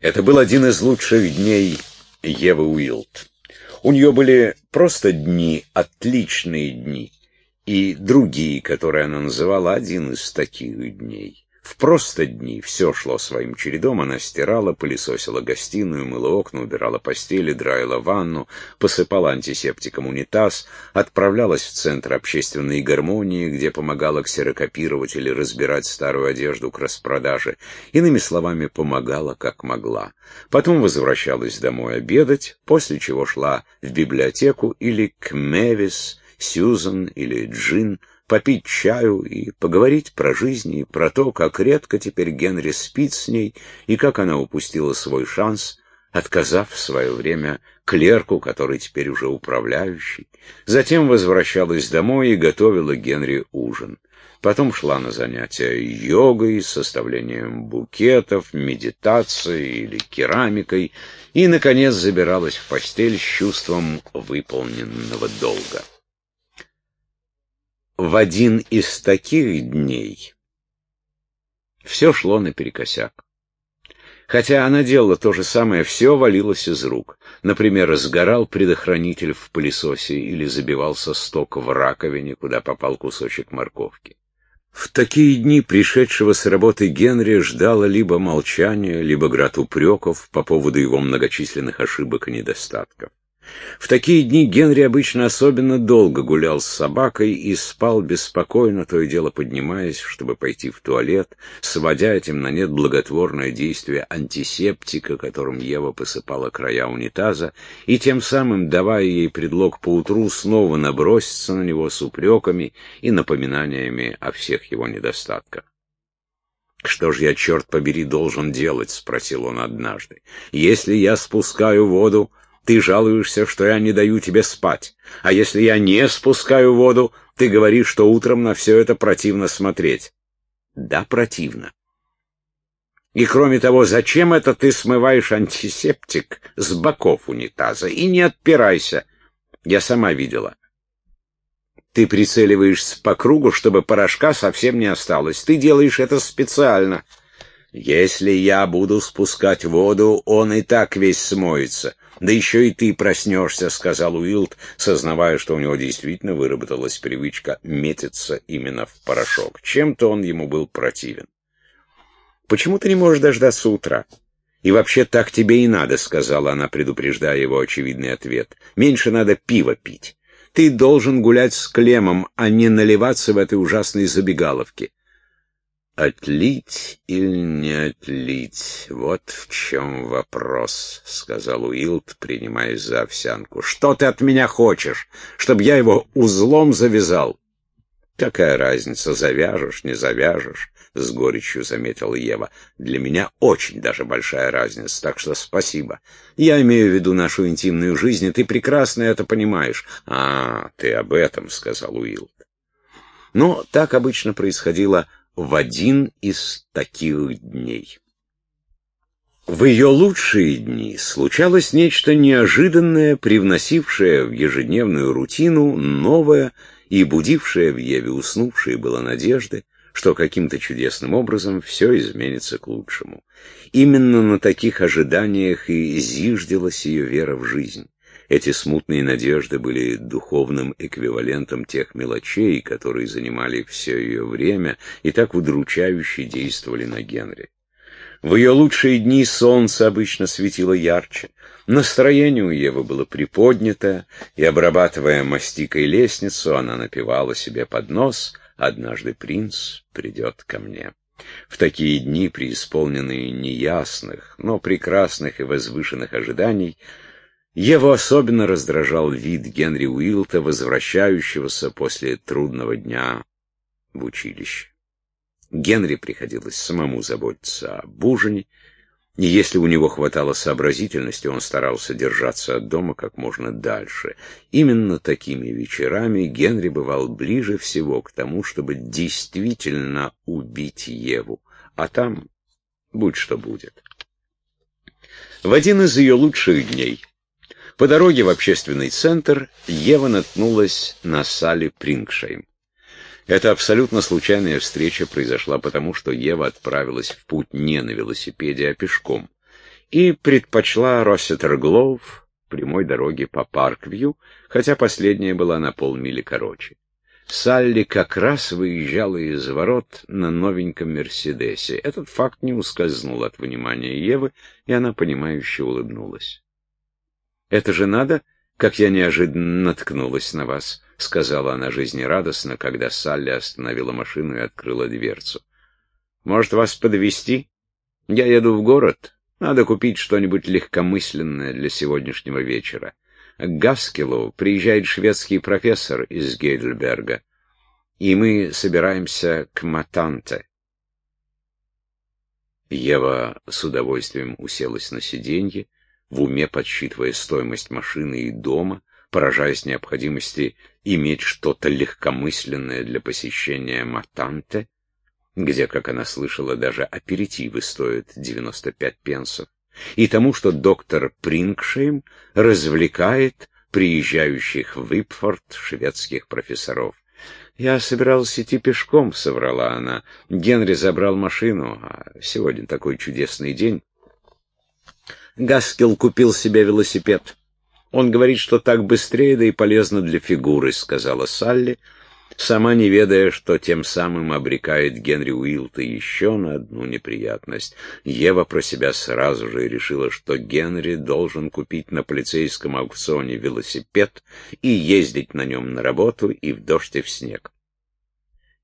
Это был один из лучших дней Евы Уилд. У нее были просто дни, отличные дни, и другие, которые она называла один из таких дней. В просто дни все шло своим чередом, она стирала, пылесосила гостиную, мыла окна, убирала постели, драила ванну, посыпала антисептиком унитаз, отправлялась в Центр общественной гармонии, где помогала ксерокопировать или разбирать старую одежду к распродаже, иными словами, помогала как могла. Потом возвращалась домой обедать, после чего шла в библиотеку или к Мевис, Сьюзан или Джин, попить чаю и поговорить про жизнь и про то, как редко теперь Генри спит с ней и как она упустила свой шанс, отказав в свое время клерку, который теперь уже управляющий. Затем возвращалась домой и готовила Генри ужин. Потом шла на занятия йогой, составлением букетов, медитацией или керамикой и, наконец, забиралась в постель с чувством выполненного долга. В один из таких дней все шло наперекосяк. Хотя она делала то же самое, все валилось из рук. Например, сгорал предохранитель в пылесосе или забивался сток в раковине, куда попал кусочек морковки. В такие дни пришедшего с работы Генри ждало либо молчание, либо град упреков по поводу его многочисленных ошибок и недостатков. В такие дни Генри обычно особенно долго гулял с собакой и спал беспокойно, то и дело поднимаясь, чтобы пойти в туалет, сводя этим на нет благотворное действие антисептика, которым Ева посыпала края унитаза, и тем самым давая ей предлог поутру снова наброситься на него с упреками и напоминаниями о всех его недостатках. «Что ж я, черт побери, должен делать?» — спросил он однажды. «Если я спускаю воду, ты жалуешься, что я не даю тебе спать. А если я не спускаю воду, ты говоришь, что утром на все это противно смотреть. Да, противно. И кроме того, зачем это ты смываешь антисептик с боков унитаза? И не отпирайся. Я сама видела. Ты прицеливаешься по кругу, чтобы порошка совсем не осталось. Ты делаешь это специально. Если я буду спускать воду, он и так весь смоется. Да еще и ты проснешься, — сказал Уилд, сознавая, что у него действительно выработалась привычка метиться именно в порошок. Чем-то он ему был противен. «Почему ты не можешь дождаться утра?» «И вообще так тебе и надо», — сказала она, предупреждая его очевидный ответ. «Меньше надо пиво пить. Ты должен гулять с Клемом, а не наливаться в этой ужасной забегаловке. «Отлить или не отлить? Вот в чем вопрос», — сказал Уилд, принимаясь за овсянку. «Что ты от меня хочешь? Чтобы я его узлом завязал?» «Какая разница, завяжешь, не завяжешь?» — с горечью заметила Ева. «Для меня очень даже большая разница, так что спасибо. Я имею в виду нашу интимную жизнь, и ты прекрасно это понимаешь». «А, ты об этом», — сказал Уилд. Но так обычно происходило в один из таких дней. В ее лучшие дни случалось нечто неожиданное, привносившее в ежедневную рутину новое и будившее в Еве уснувшие было надежды, что каким-то чудесным образом все изменится к лучшему. Именно на таких ожиданиях и зиждилась ее вера в жизнь. Эти смутные надежды были духовным эквивалентом тех мелочей, которые занимали все ее время и так удручающе действовали на Генри. В ее лучшие дни солнце обычно светило ярче, настроение у Евы было приподнято, и, обрабатывая мастикой лестницу, она напевала себе под нос «Однажды принц придет ко мне». В такие дни, преисполненные неясных, но прекрасных и возвышенных ожиданий, его особенно раздражал вид Генри Уилта, возвращающегося после трудного дня в училище. Генри приходилось самому заботиться об ужине, и если у него хватало сообразительности, он старался держаться от дома как можно дальше. Именно такими вечерами Генри бывал ближе всего к тому, чтобы действительно убить Еву, а там будь что будет. В один из ее лучших дней по дороге в общественный центр Ева наткнулась на Салли Прингшейм. Эта абсолютно случайная встреча произошла потому, что Ева отправилась в путь не на велосипеде, а пешком. и предпочла Россетер-Глоув прямой дороге по Парквью, хотя последняя была на полмили короче. Салли как раз выезжала из ворот на новеньком «Мерседесе». Этот факт не ускользнул от внимания Евы, и она, понимающе улыбнулась. «Это же надо, как я неожиданно наткнулась на вас», — сказала она жизнерадостно, когда Салли остановила машину и открыла дверцу. «Может, вас подвести? Я еду в город. Надо купить что-нибудь легкомысленное для сегодняшнего вечера. К Гаскелу приезжает шведский профессор из Гейдельберга, и мы собираемся к Матанте. Ева с удовольствием уселась на сиденье, в уме подсчитывая стоимость машины и дома, поражаясь необходимости иметь что-то легкомысленное для посещения Матанте, где, как она слышала, даже аперитивы стоят 95 пенсов и тому, что доктор Прингшейм развлекает приезжающих в Ипфорд шведских профессоров. «Я собиралась идти пешком», — соврала она. «Генри забрал машину, а сегодня такой чудесный день». Гаскел купил себе велосипед. «Он говорит, что так быстрее, да и полезно для фигуры», — сказала Салли, — сама не ведая, что тем самым обрекает Генри Уилта еще на одну неприятность. Ева про себя сразу же решила, что Генри должен купить на полицейском аукционе велосипед и ездить на нем на работу и в дождь и в снег.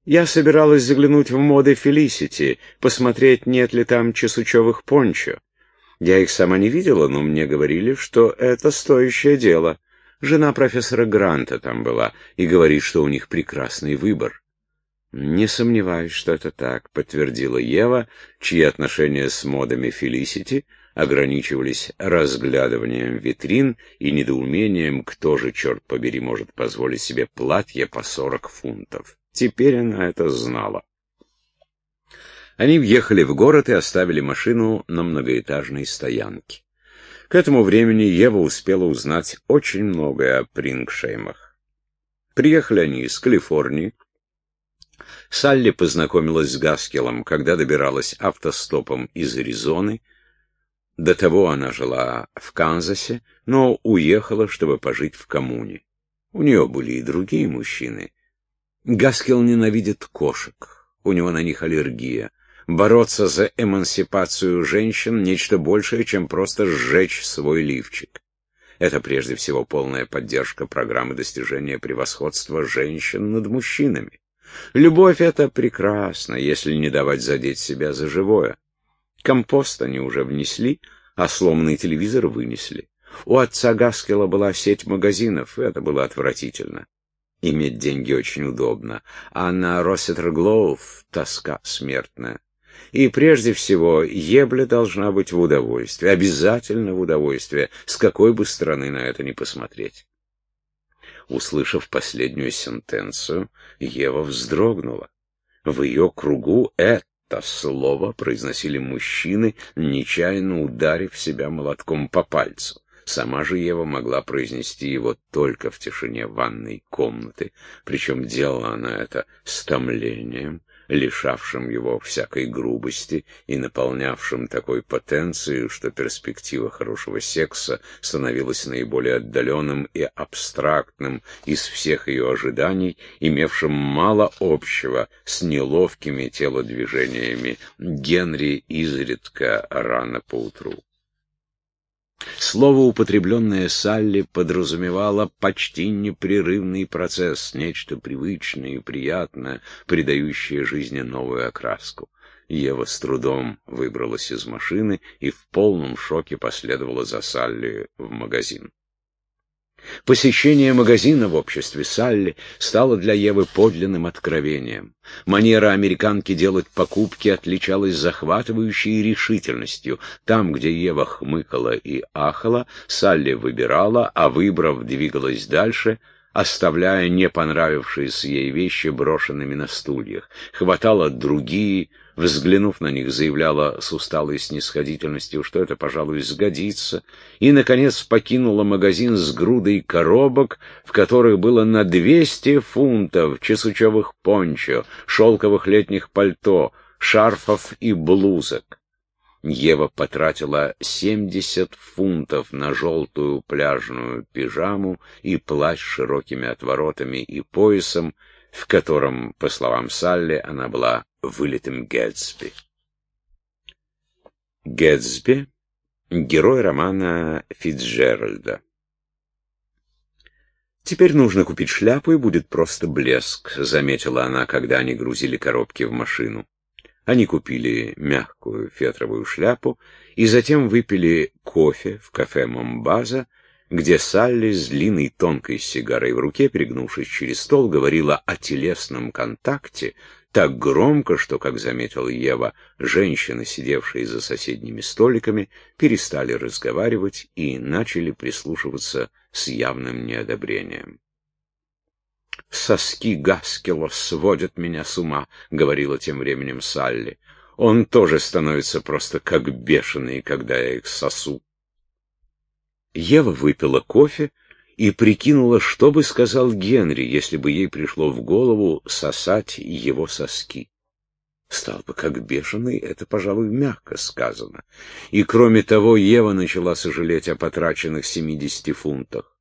Я собиралась заглянуть в моды Фелисити, посмотреть, нет ли там чесучевых пончо. Я их сама не видела, но мне говорили, что это стоящее дело. Жена профессора Гранта там была и говорит, что у них прекрасный выбор. «Не сомневаюсь, что это так», — подтвердила Ева, чьи отношения с модами Фелисити ограничивались разглядыванием витрин и недоумением, кто же, черт побери, может позволить себе платье по сорок фунтов. Теперь она это знала. Они въехали в город и оставили машину на многоэтажной стоянке. К этому времени Ева успела узнать очень многое о Прингшеймах. Приехали они из Калифорнии. Салли познакомилась с Гаскелом, когда добиралась автостопом из Аризоны. До того она жила в Канзасе, но уехала, чтобы пожить в коммуне. У нее были и другие мужчины. Гаскел ненавидит кошек, у него на них аллергия бороться за эмансипацию женщин — нечто большее, чем просто сжечь свой лифчик. Это прежде всего полная поддержка программы достижения превосходства женщин над мужчинами. Любовь — это прекрасно, если не давать задеть себя за живое. Компост они уже внесли, а сломанный телевизор вынесли. У отца Гаскела была сеть магазинов, и это было отвратительно. Иметь деньги очень удобно, а на Россетер Глоув тоска смертная. И прежде всего, ебля должна быть в удовольствие, обязательно в удовольствие, с какой бы стороны на это ни посмотреть. Услышав последнюю сентенцию, Ева вздрогнула. В ее кругу это слово произносили мужчины, нечаянно ударив себя молотком по пальцу. Сама же Ева могла произнести его только в тишине ванной комнаты, причем делала она это с томлением, лишавшим его всякой грубости и наполнявшим такой потенцией, что перспектива хорошего секса становилась наиболее отдаленным и абстрактным из всех ее ожиданий, имевшим мало общего с неловкими телодвижениями Генри изредка рано поутру. Слово, употребленное Салли, подразумевало почти непрерывный процесс, нечто привычное и приятное, придающее жизни новую окраску. Ева с трудом выбралась из машины и в полном шоке последовала за Салли в магазин. Посещение магазина в обществе Салли стало для Евы подлинным откровением. Манера американки делать покупки отличалась захватывающей решительностью. Там, где Ева хмыкала и ахала, Салли выбирала, а выбрав, двигалась дальше — оставляя не понравившиеся ей вещи брошенными на стульях. Хватала другие, взглянув на них, заявляла с усталой снисходительностью, что это, пожалуй, сгодится, и, наконец, покинула магазин с грудой коробок, в которых было на двести фунтов чесучевых пончо, шелковых летних пальто, шарфов и блузок. Ева потратила 70 фунтов на желтую пляжную пижаму и плащ с широкими отворотами и поясом, в котором, по словам Салли, она была вылитым Гэтсби. Гэтсби — герой романа Фитцджеральда. «Теперь нужно купить шляпу, и будет просто блеск», — заметила она, когда они грузили коробки в машину. Они купили мягкую фетровую шляпу и затем выпили кофе в кафе Момбаза, где Салли с длинной тонкой сигарой в руке, перегнувшись через стол, говорила о телесном контакте так громко, что, как заметила Ева, женщины, сидевшие за соседними столиками, перестали разговаривать и начали прислушиваться с явным неодобрением. «Соски Гаскела сводят меня с ума», — говорила тем временем Салли. «Он тоже становится просто как бешеный, когда я их сосу». Ева выпила кофе и прикинула, что бы сказал Генри, если бы ей пришло в голову сосать его соски. Стал бы как бешеный, это, пожалуй, мягко сказано. И кроме того, Ева начала сожалеть о потраченных семидесяти фунтах.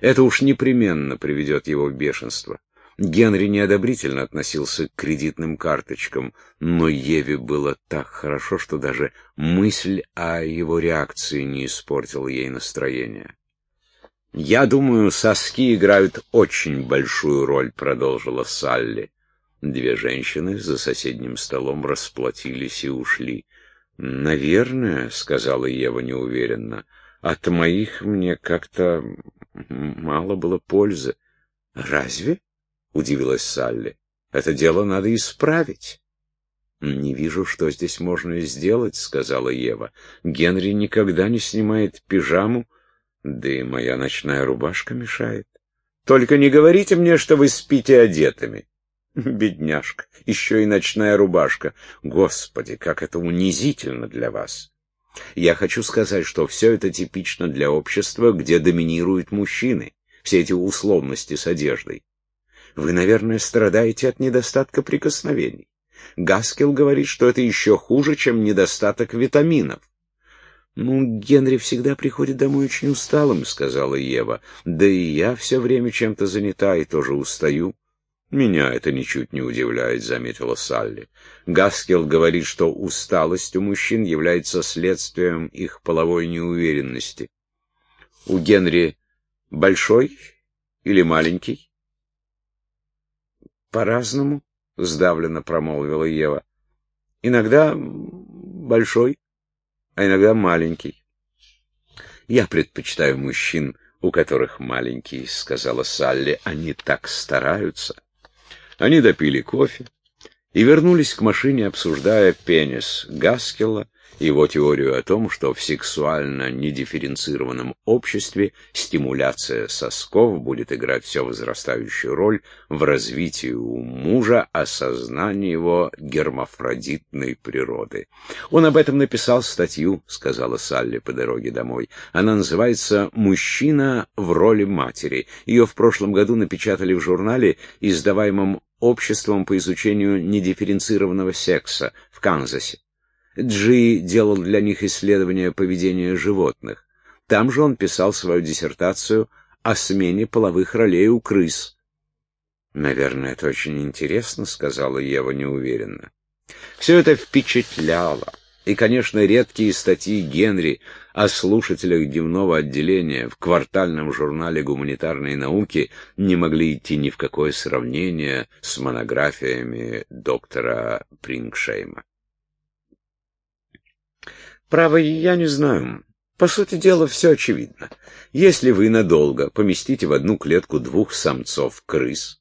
Это уж непременно приведет его в бешенство. Генри неодобрительно относился к кредитным карточкам, но Еве было так хорошо, что даже мысль о его реакции не испортила ей настроение. «Я думаю, соски играют очень большую роль», — продолжила Салли. Две женщины за соседним столом расплатились и ушли. «Наверное», — сказала Ева неуверенно, — «от моих мне как-то мало было пользы. «Разве?» — удивилась Салли. «Это дело надо исправить». «Не вижу, что здесь можно сделать», — сказала Ева. «Генри никогда не снимает пижаму, да и моя ночная рубашка мешает. Только не говорите мне, что вы спите одетыми». «Бедняжка, еще и ночная рубашка. Господи, как это унизительно для вас!» Я хочу сказать, что все это типично для общества, где доминируют мужчины, все эти условности с одеждой. Вы, наверное, страдаете от недостатка прикосновений. Гаскел говорит, что это еще хуже, чем недостаток витаминов. «Ну, Генри всегда приходит домой очень усталым», — сказала Ева. «Да и я все время чем-то занята и тоже устаю. «Меня это ничуть не удивляет», — заметила Салли. Гаскел говорит, что усталость у мужчин является следствием их половой неуверенности. «У Генри большой или маленький?» «По-разному», — сдавленно промолвила Ева. «Иногда большой, а иногда маленький». «Я предпочитаю мужчин, у которых маленький», — сказала Салли. «Они так стараются». Они допили кофе и вернулись к машине, обсуждая пенис Гаскела его теорию о том, что в сексуально недифференцированном обществе стимуляция сосков будет играть все возрастающую роль в развитии у мужа осознания его гермафродитной природы. «Он об этом написал статью», — сказала Салли по дороге домой. «Она называется «Мужчина в роли матери». Ее в прошлом году напечатали в журнале, издаваемом Обществом по изучению недифференцированного секса в Канзасе. Джи делал для них исследования поведения животных. Там же он писал свою диссертацию о смене половых ролей у крыс. «Наверное, это очень интересно», — сказала Ева неуверенно. Все это впечатляло. И, конечно, редкие статьи Генри о слушателях дневного отделения в квартальном журнале гуманитарной науки не могли идти ни в какое сравнение с монографиями доктора Прингшейма. Право, я не знаю. По сути дела, все очевидно. Если вы надолго поместите в одну клетку двух самцов-крыс,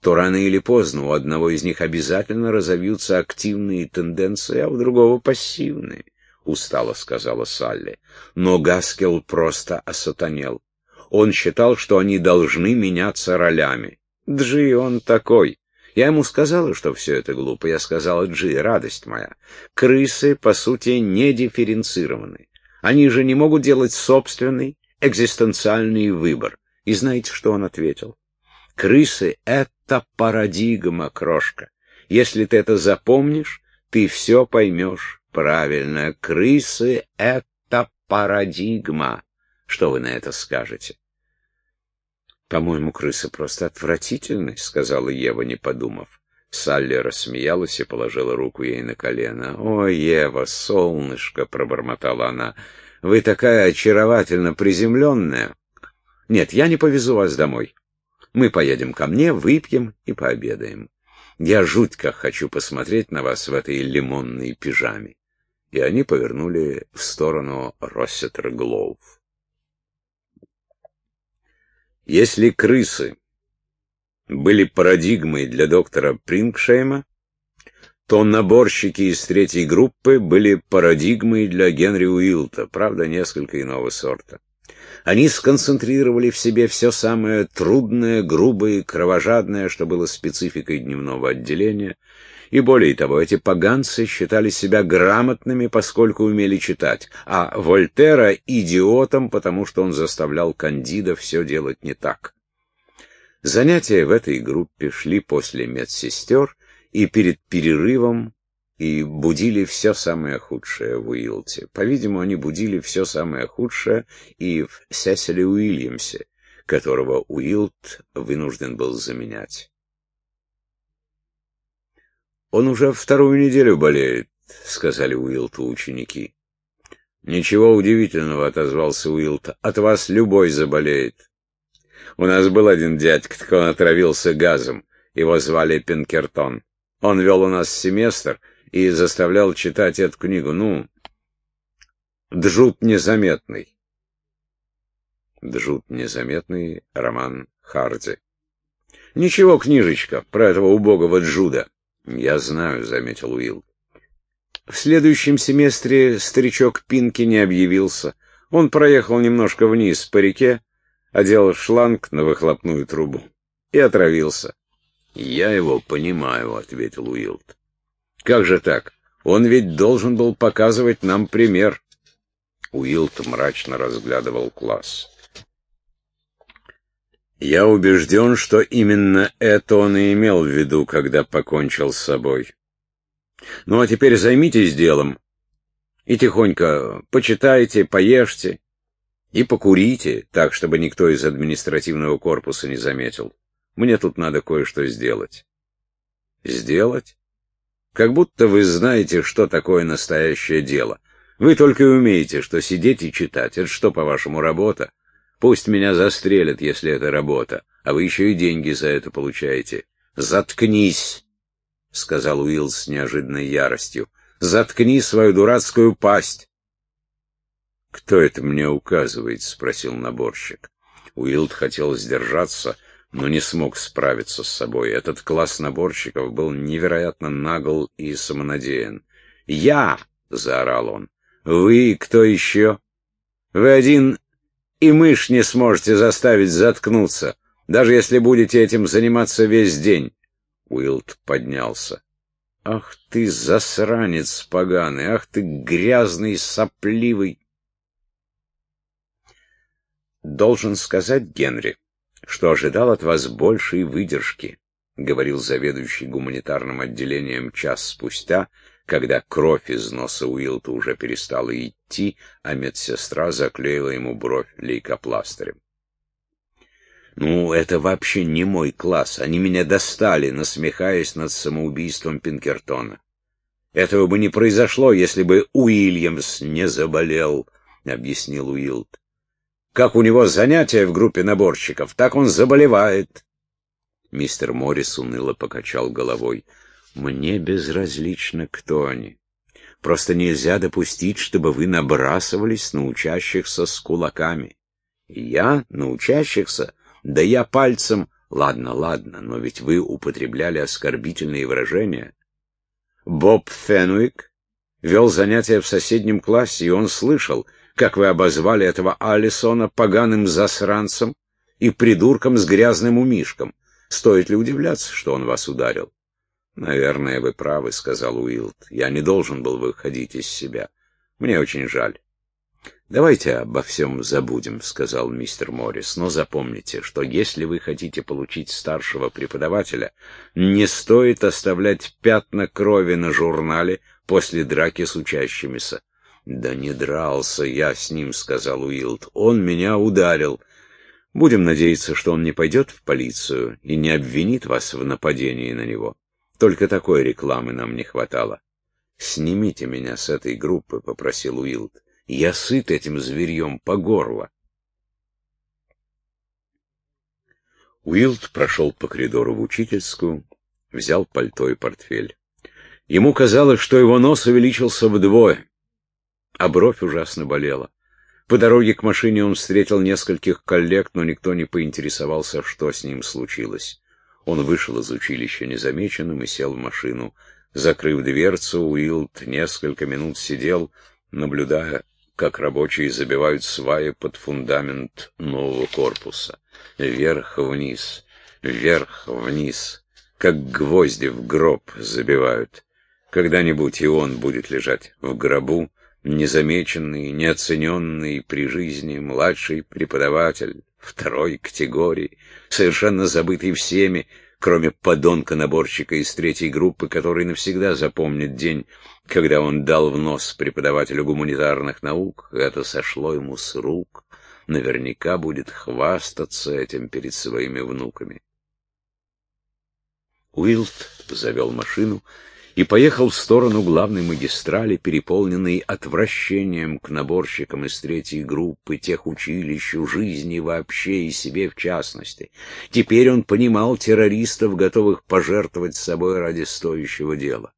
то рано или поздно у одного из них обязательно разовьются активные тенденции, а у другого пассивные, — устало сказала Салли. Но Гаскел просто осатанел. Он считал, что они должны меняться ролями. Джи он такой. Я ему сказала, что все это глупо. Я сказала, Джи, радость моя, крысы, по сути, не дифференцированы. Они же не могут делать собственный экзистенциальный выбор. И знаете, что он ответил? Крысы — это парадигма, крошка. Если ты это запомнишь, ты все поймешь Правильно, крысы — это парадигма. Что вы на это скажете? «По-моему, крысы просто отвратительны», — сказала Ева, не подумав. Салли рассмеялась и положила руку ей на колено. «О, Ева, солнышко!» — пробормотала она. «Вы такая очаровательно приземленная!» «Нет, я не повезу вас домой. Мы поедем ко мне, выпьем и пообедаем. Я жуть как хочу посмотреть на вас в этой лимонной пижаме». И они повернули в сторону Россетер-Глоув. Если крысы были парадигмой для доктора Прингшейма, то наборщики из третьей группы были парадигмой для Генри Уилта, правда, несколько иного сорта. Они сконцентрировали в себе все самое трудное, грубое и кровожадное, что было спецификой дневного отделения, и более того, эти поганцы считали себя грамотными, поскольку умели читать, а Вольтера — идиотом, потому что он заставлял Кандида все делать не так. Занятия в этой группе шли после медсестер и перед перерывом и будили все самое худшее в Уилте. По-видимому, они будили все самое худшее и в Сесиле Уильямсе, которого Уилт вынужден был заменять. «Он уже вторую неделю болеет», — сказали Уилту ученики. «Ничего удивительного», — отозвался Уилт. «От вас любой заболеет». У нас был один дядька, так он отравился газом. Его звали Пинкертон. Он вел у нас семестр и заставлял читать эту книгу. Ну, «Джут незаметный». «Джут незаметный» — роман Харди. «Ничего, книжечка про этого убогого Джуда». «Я знаю», — заметил Уилл. В следующем семестре старичок Пинки не объявился. Он проехал немножко вниз по реке, одел шланг на выхлопную трубу и отравился. «Я его понимаю», — ответил Уилд. «Как же так? Он ведь должен был показывать нам пример». Уилд мрачно разглядывал класс. Я убежден, что именно это он и имел в виду, когда покончил с собой. Ну а теперь займитесь делом. И тихонько почитайте, поешьте и покурите, так, чтобы никто из административного корпуса не заметил. Мне тут надо кое-что сделать. Сделать? Как будто вы знаете, что такое настоящее дело. Вы только и умеете, что сидеть и читать. Это что, по-вашему, работа? Пусть меня застрелят, если это работа, а вы еще и деньги за это получаете. Заткнись, — сказал Уилл с неожиданной яростью. Заткни свою дурацкую пасть. Кто это мне указывает? — спросил наборщик. Уилд хотел сдержаться, но не смог справиться с собой. Этот класс наборщиков был невероятно нагл и самонадеян. «Я!» — заорал он. «Вы кто еще? Вы один и мышь не сможете заставить заткнуться, даже если будете этим заниматься весь день. Уилд поднялся. Ах ты, засранец поганый, ах ты, грязный, сопливый. Должен сказать, Генри, что ожидал от вас большей выдержки, говорил заведующий гуманитарным отделением час спустя, когда кровь из носа Уилта уже перестала идти, а медсестра заклеила ему бровь лейкопластырем. «Ну, это вообще не мой класс. Они меня достали, насмехаясь над самоубийством Пинкертона. Этого бы не произошло, если бы Уильямс не заболел», — объяснил Уилд. «Как у него занятия в группе наборщиков, так он заболевает». Мистер Моррис уныло покачал головой. Мне безразлично, кто они. Просто нельзя допустить, чтобы вы набрасывались на учащихся с кулаками. Я? На учащихся? Да я пальцем... Ладно, ладно, но ведь вы употребляли оскорбительные выражения. Боб Фенуик вел занятия в соседнем классе, и он слышал, как вы обозвали этого Алисона поганым засранцем и придурком с грязным умишком. Стоит ли удивляться, что он вас ударил? «Наверное, вы правы», — сказал Уилд. «Я не должен был выходить из себя. Мне очень жаль». «Давайте обо всем забудем», — сказал мистер Моррис. «Но запомните, что если вы хотите получить старшего преподавателя, не стоит оставлять пятна крови на журнале, после драки с учащимися. «Да не дрался я с ним», — сказал Уилд. «Он меня ударил. Будем надеяться, что он не пойдет в полицию и не обвинит вас в нападении на него. Только такой рекламы нам не хватало». «Снимите меня с этой группы», — попросил Уилд. «Я сыт этим зверьем по горло». Уилд прошел по коридору в учительскую, взял пальто и портфель. Ему казалось, что его нос увеличился вдвое, а бровь ужасно болела. По дороге к машине он встретил нескольких коллег, но никто не поинтересовался, что с ним случилось. Он вышел из училища незамеченным и сел в машину. Закрыв дверцу, Уилд несколько минут сидел, наблюдая, как рабочие забивают сваи под фундамент нового корпуса. Вверх-вниз, вверх-вниз, как гвозди в гроб забивают. Когда-нибудь и он будет лежать в гробу, незамеченный, неоцененный при жизни младший преподаватель второй категории, совершенно забытый всеми, кроме подонка-наборщика из третьей группы, который навсегда запомнит день, когда он дал в нос преподавателю гуманитарных наук, это сошло ему с рук, наверняка будет хвастаться этим перед своими внуками. Уилд завел машину и поехал в сторону главной магистрали, переполненной отвращением к наборщикам из третьей группы, тех училищу, жизни вообще и себе в частности. Теперь он понимал террористов, готовых пожертвовать собой ради стоящего дела.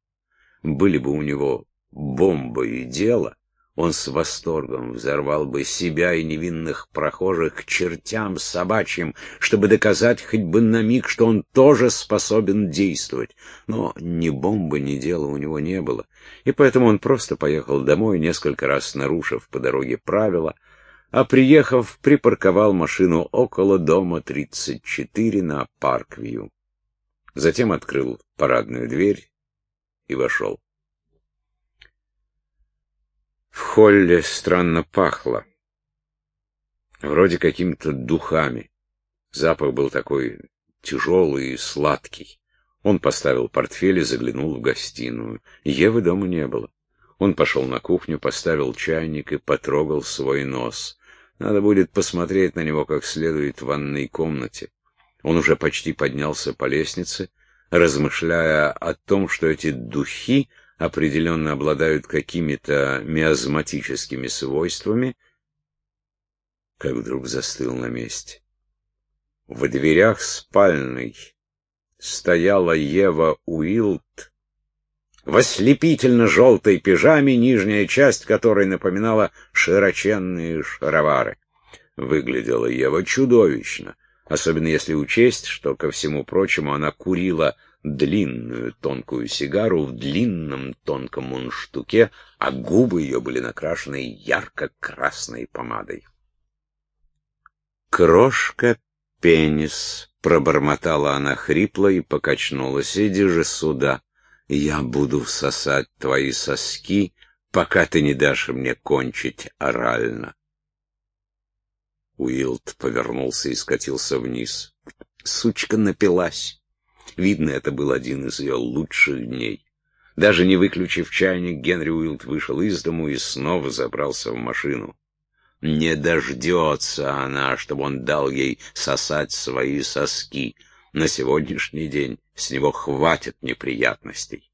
Были бы у него бомба и дело, он с восторгом взорвал бы себя и невинных прохожих к чертям собачьим, чтобы доказать хоть бы на миг, что он тоже способен действовать. Но ни бомбы, ни дела у него не было, и поэтому он просто поехал домой, несколько раз нарушив по дороге правила, а приехав, припарковал машину около дома 34 на Парквью. Затем открыл парадную дверь и вошел. В холле странно пахло. Вроде какими-то духами. Запах был такой тяжелый и сладкий. Он поставил портфель и заглянул в гостиную. Евы дома не было. Он пошел на кухню, поставил чайник и потрогал свой нос. Надо будет посмотреть на него как следует в ванной комнате. Он уже почти поднялся по лестнице, размышляя о том, что эти духи определенно обладают какими-то миазматическими свойствами, как вдруг застыл на месте. В дверях спальной стояла Ева Уилт в ослепительно-желтой пижаме, нижняя часть которой напоминала широченные шаровары. Выглядела Ева чудовищно, особенно если учесть, что, ко всему прочему, она курила длинную тонкую сигару в длинном тонком мундштуке, а губы ее были накрашены ярко-красной помадой. «Крошка пенис», — пробормотала она хрипло и покачнулась, — «иди же сюда, я буду сосать твои соски, пока ты не дашь мне кончить орально». Уилд повернулся и скатился вниз. Сучка напилась. Видно, это был один из ее лучших дней. Даже не выключив чайник, Генри Уилд вышел из дому и снова забрался в машину. Не дождется она, чтобы он дал ей сосать свои соски. На сегодняшний день с него хватит неприятностей.